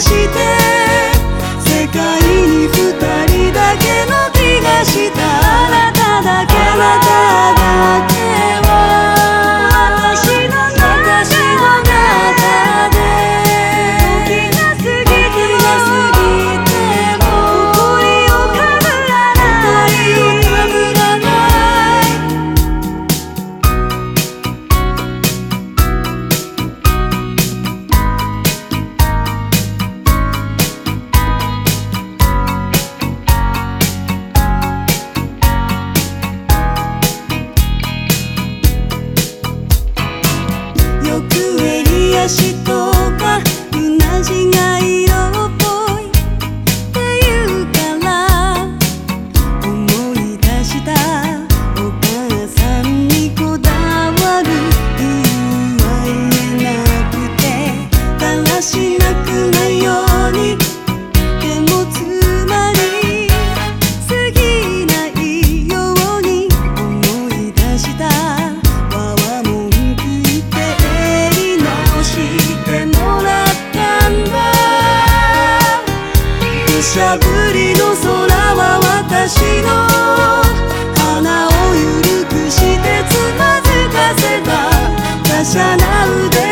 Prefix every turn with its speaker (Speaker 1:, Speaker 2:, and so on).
Speaker 1: して世界に二人だけの気がした。しとゃぶりの空は私の。花を緩くしてつまずかせた。華奢な腕。